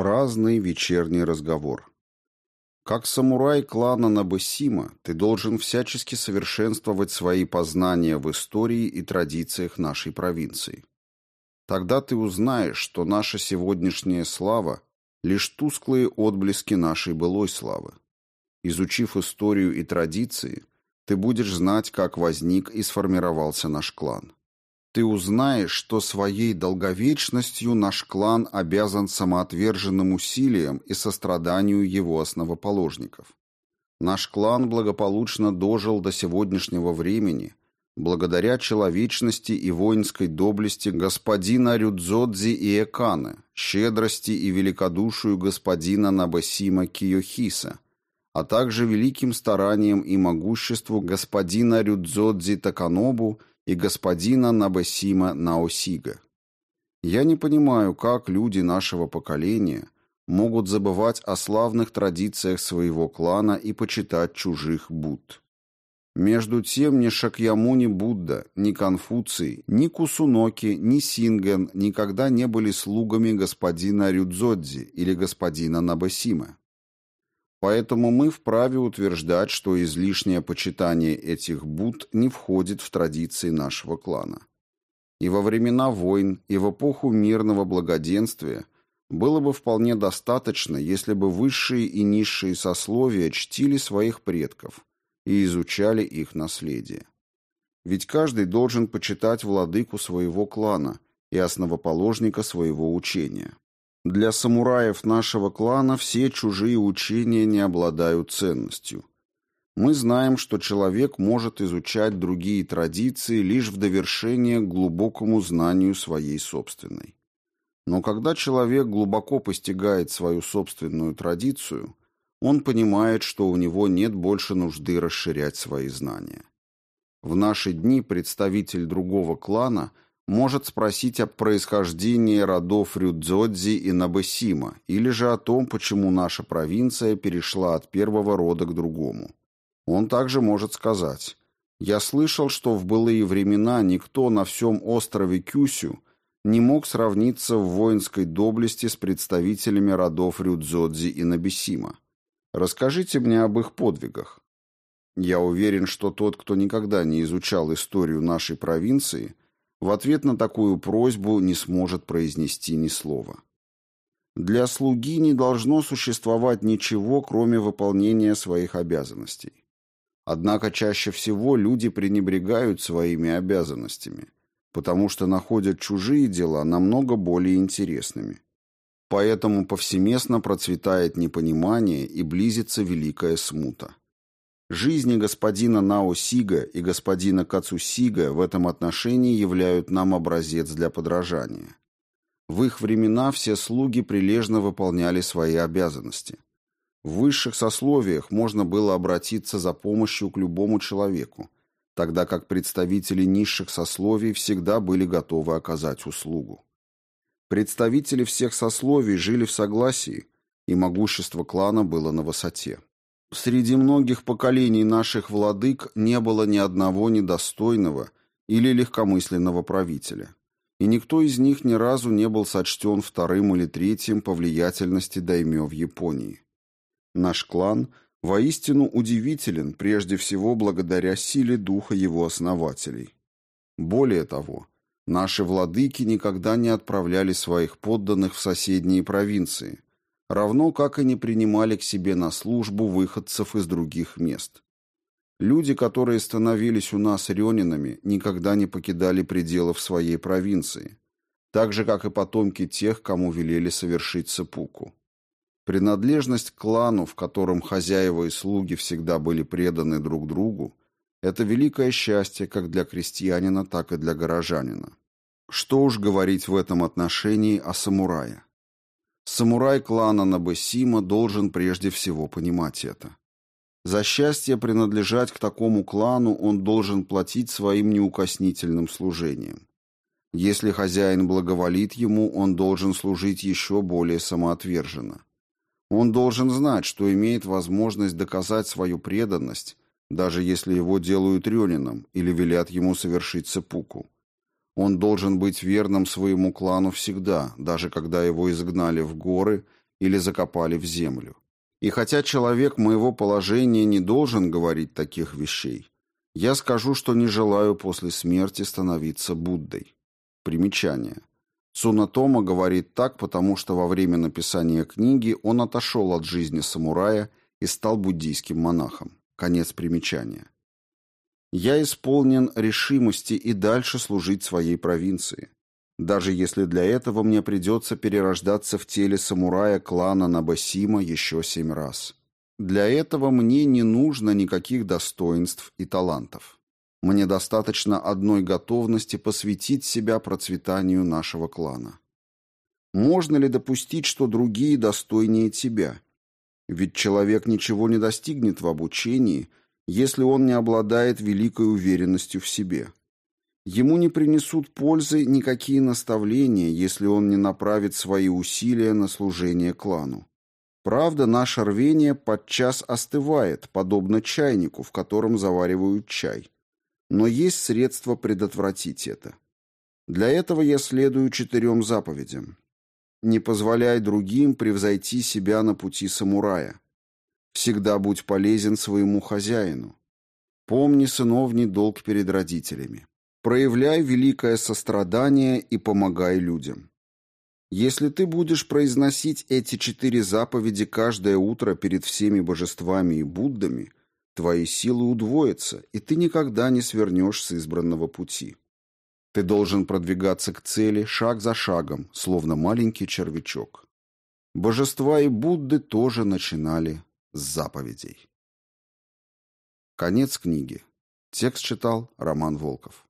Праздный вечерний разговор. Как самурай клана Набасима, ты должен всячески совершенствовать свои познания в истории и традициях нашей провинции. Тогда ты узнаешь, что наша сегодняшняя слава – лишь тусклые отблески нашей былой славы. Изучив историю и традиции, ты будешь знать, как возник и сформировался наш клан. Ты узнаешь, что своей долговечностью наш клан обязан самоотверженным усилиям и состраданию его основоположников. Наш клан благополучно дожил до сегодняшнего времени благодаря человечности и воинской доблести господина Рюдзодзи и Эканы, щедрости и великодушию господина Набасима Киохиса, а также великим стараниям и могуществу господина Рюдзодзи Таканобу и господина Набасима Наосига. Я не понимаю, как люди нашего поколения могут забывать о славных традициях своего клана и почитать чужих Будд. Между тем ни Шакьямуни Будда, ни Конфуций, ни Кусуноки, ни Синген никогда не были слугами господина Рюдзодзи или господина Набасима. Поэтому мы вправе утверждать, что излишнее почитание этих Будд не входит в традиции нашего клана. И во времена войн, и в эпоху мирного благоденствия было бы вполне достаточно, если бы высшие и низшие сословия чтили своих предков и изучали их наследие. Ведь каждый должен почитать владыку своего клана и основоположника своего учения. Для самураев нашего клана все чужие учения не обладают ценностью. Мы знаем, что человек может изучать другие традиции лишь в довершение к глубокому знанию своей собственной. Но когда человек глубоко постигает свою собственную традицию, он понимает, что у него нет больше нужды расширять свои знания. В наши дни представитель другого клана – может спросить о происхождении родов Рюдзодзи и Набесима, или же о том, почему наша провинция перешла от первого рода к другому. Он также может сказать «Я слышал, что в былые времена никто на всем острове Кюсю не мог сравниться в воинской доблести с представителями родов Рюдзодзи и Набесима. Расскажите мне об их подвигах». Я уверен, что тот, кто никогда не изучал историю нашей провинции – в ответ на такую просьбу не сможет произнести ни слова. Для слуги не должно существовать ничего, кроме выполнения своих обязанностей. Однако чаще всего люди пренебрегают своими обязанностями, потому что находят чужие дела намного более интересными. Поэтому повсеместно процветает непонимание и близится великая смута. Жизни господина Нао Сига и господина Кацусига в этом отношении являют нам образец для подражания. В их времена все слуги прилежно выполняли свои обязанности. В высших сословиях можно было обратиться за помощью к любому человеку, тогда как представители низших сословий всегда были готовы оказать услугу. Представители всех сословий жили в согласии, и могущество клана было на высоте. Среди многих поколений наших владык не было ни одного недостойного или легкомысленного правителя, и никто из них ни разу не был сочтен вторым или третьим по влиятельности даймё в Японии. Наш клан воистину удивителен прежде всего благодаря силе духа его основателей. Более того, наши владыки никогда не отправляли своих подданных в соседние провинции – равно как и не принимали к себе на службу выходцев из других мест. Люди, которые становились у нас рёнинами, никогда не покидали пределов своей провинции, так же, как и потомки тех, кому велели совершить сепуку. Принадлежность к клану, в котором хозяева и слуги всегда были преданы друг другу, это великое счастье как для крестьянина, так и для горожанина. Что уж говорить в этом отношении о самурае. Самурай клана Набесима должен прежде всего понимать это. За счастье принадлежать к такому клану он должен платить своим неукоснительным служением. Если хозяин благоволит ему, он должен служить еще более самоотверженно. Он должен знать, что имеет возможность доказать свою преданность, даже если его делают рёнином или велят ему совершить сепуку. Он должен быть верным своему клану всегда, даже когда его изгнали в горы или закопали в землю. И хотя человек моего положения не должен говорить таких вещей, я скажу, что не желаю после смерти становиться Буддой. Примечание. Цунатома говорит так, потому что во время написания книги он отошел от жизни самурая и стал буддийским монахом. Конец примечания. Я исполнен решимости и дальше служить своей провинции. Даже если для этого мне придется перерождаться в теле самурая клана Набасима еще семь раз. Для этого мне не нужно никаких достоинств и талантов. Мне достаточно одной готовности посвятить себя процветанию нашего клана. Можно ли допустить, что другие достойнее тебя? Ведь человек ничего не достигнет в обучении, если он не обладает великой уверенностью в себе. Ему не принесут пользы никакие наставления, если он не направит свои усилия на служение клану. Правда, наше рвение подчас остывает, подобно чайнику, в котором заваривают чай. Но есть средства предотвратить это. Для этого я следую четырем заповедям. Не позволяй другим превзойти себя на пути самурая. Всегда будь полезен своему хозяину. Помни сыновний долг перед родителями. Проявляй великое сострадание и помогай людям. Если ты будешь произносить эти четыре заповеди каждое утро перед всеми божествами и Буддами, твои силы удвоятся, и ты никогда не свернешь с избранного пути. Ты должен продвигаться к цели шаг за шагом, словно маленький червячок. Божества и Будды тоже начинали заповедей. Конец книги. Текст читал Роман Волков.